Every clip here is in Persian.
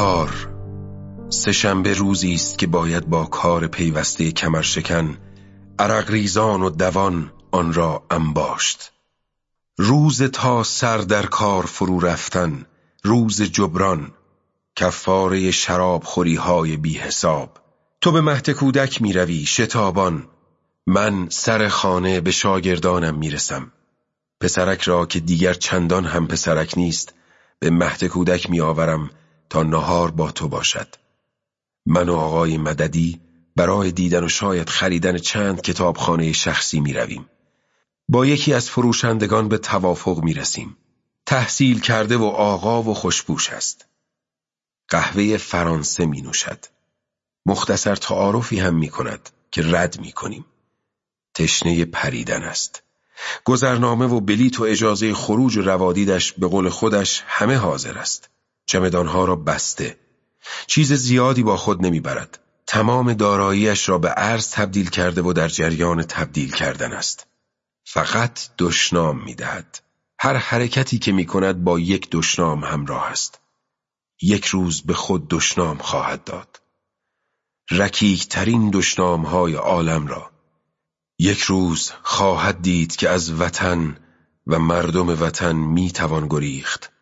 کار سهشنبه روزی است که باید با کار پیوسته کمرشکن عرق ریزان و دوان آن را انباشت. روز تا سر در کار فرو رفتن روز جبران کفاره شراب خوری های بی حساب. تو به مهد کودک می روی شتابان. من سر خانه به شاگردانم می رسم. پسرک را که دیگر چندان هم پسرک نیست به مهد کودک می آورم. تا نهار با تو باشد من و آقای مددی برای دیدن و شاید خریدن چند کتابخانه شخصی می رویم. با یکی از فروشندگان به توافق می رسیم. تحصیل کرده و آقا و خوشبوش است. قهوه فرانسه می نوشد. مختصر تعارفی هم می کند که رد می کنیم. تشنه پریدن است. گذرنامه و بلیت و اجازه خروج و روادیدش به قول خودش همه حاضر است. چمدانها را بسته. چیز زیادی با خود نمی‌برد. تمام داراییش را به ارز تبدیل کرده و در جریان تبدیل کردن است. فقط دشنام می‌دهد. هر حرکتی که می کند با یک دشنام همراه است. یک روز به خود دشنام خواهد داد. رکیک ترین دشنام های عالم را. یک روز خواهد دید که از وطن و مردم وطن می توان گریخت.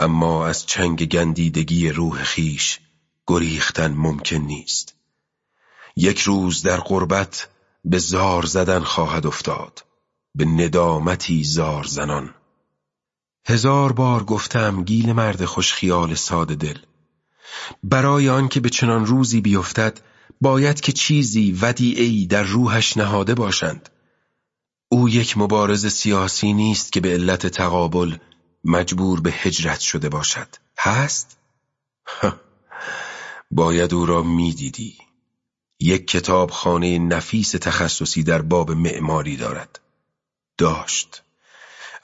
اما از چنگ گندیدگی روح خیش گریختن ممکن نیست. یک روز در قربت به زار زدن خواهد افتاد. به ندامتی زار زنان. هزار بار گفتم گیل مرد خوشخیال ساده دل برای آنکه به چنان روزی بیفتد باید که چیزی ودیعی در روحش نهاده باشند او یک مبارز سیاسی نیست که به علت تقابل مجبور به هجرت شده باشد. هست؟ باید او را می‌دیدی. یک کتاب خانه نفیس تخصصی در باب معماری دارد. داشت.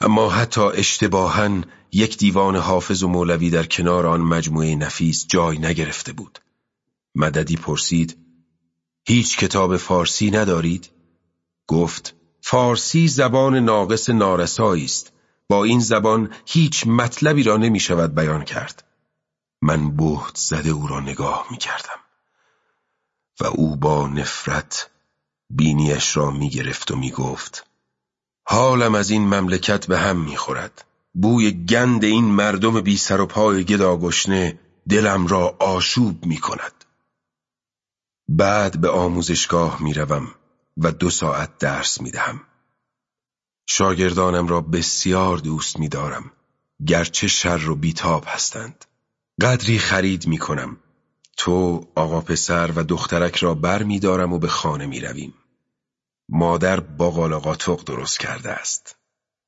اما حتی اشتباها یک دیوان حافظ و مولوی در کنار آن مجموعه نفیس جای نگرفته بود. مددی پرسید هیچ کتاب فارسی ندارید؟ گفت فارسی زبان ناقص نارسایی است. با این زبان هیچ مطلبی را نمی شود بیان کرد. من بهت زده او را نگاه می کردم و او با نفرت بینیش را می گرفت و می گفت حالم از این مملکت به هم می خورد بوی گند این مردم بی سر و پای گداگشنه دلم را آشوب می کند بعد به آموزشگاه می روم و دو ساعت درس می دهم شاگردانم را بسیار دوست می دارم گرچه شر و بیتاب هستند. قدری خرید می کنم تو آقا پسر و دخترک را بر می و به خانه می رویم مادر باقال قاطق درست کرده است.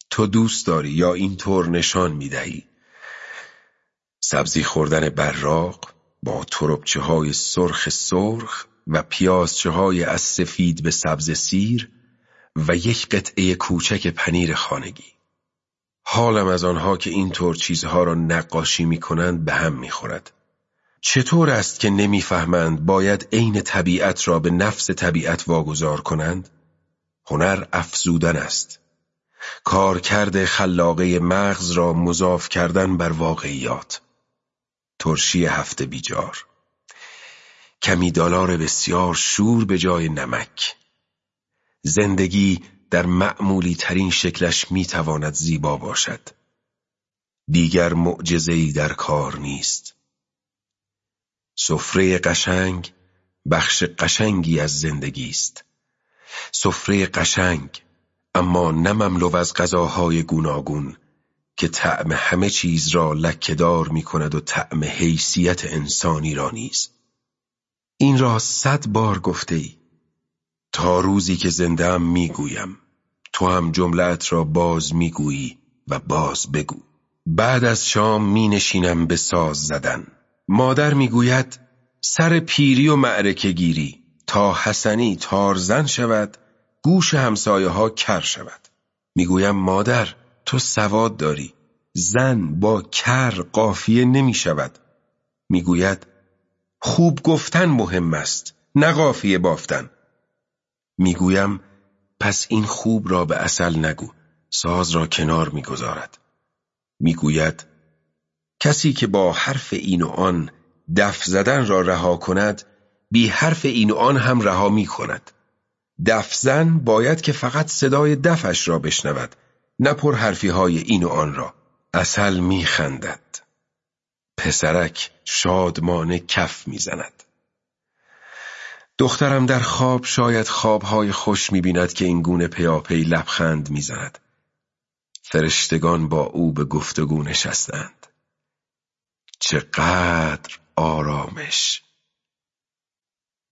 تو دوست داری یا اینطور نشان می دهی سبزی خوردن براق با تربچه های سرخ سرخ و پیازچه های از سفید به سبز سیر و یک قطعه کوچک پنیر خانگی حالم از آنها که اینطور چیزها را نقاشی می کنند به هم می خورد. چطور است که نمی‌فهمند باید عین طبیعت را به نفس طبیعت واگذار کنند؟ هنر افزودن است. کارکرد خلاقه مغز را مضاف کردن بر واقعیات. ترشی هفته بیجار. کمی دلار بسیار شور به جای نمک. زندگی در معمولی ترین شکلش می‌تواند زیبا باشد. دیگر معجزه‌ای در کار نیست. سفره قشنگ بخش قشنگی از زندگی است. سفره قشنگ اما نه مملو از غذاهای گوناگون که طعم همه چیز را لکهدار می کند و طعم حیثیت انسانی را نیز این را صد بار گفته ای تا روزی که زندم می‌گویم. تو هم جملت را باز می‌گویی و باز بگو. بعد از شام می نشینم به ساز زدن. مادر می‌گوید سر پیری و معرکه گیری. تا حسنی تارزن شود گوش همسایه ها کر شود. می‌گویم مادر تو سواد داری. زن با کر قافیه نمی شود. می‌گوید خوب گفتن مهم است نه قافیه بافتن. می‌گویم پس این خوب را به اصل نگو ساز را کنار می‌گذارد. می‌گوید کسی که با حرف این و آن دف زدن را رها کند بی حرف این و آن هم رها می کند دف زن باید که فقط صدای دفش را بشنود نه پر حرفی های این و آن را. اصل می خندد پسرک شادمانه کف می‌زند. دخترم در خواب شاید خوابهای خوش می‌بیند که این گونه پیاپی لبخند می‌زند. فرشتگان با او به گفتگو نشستند. چقدر آرامش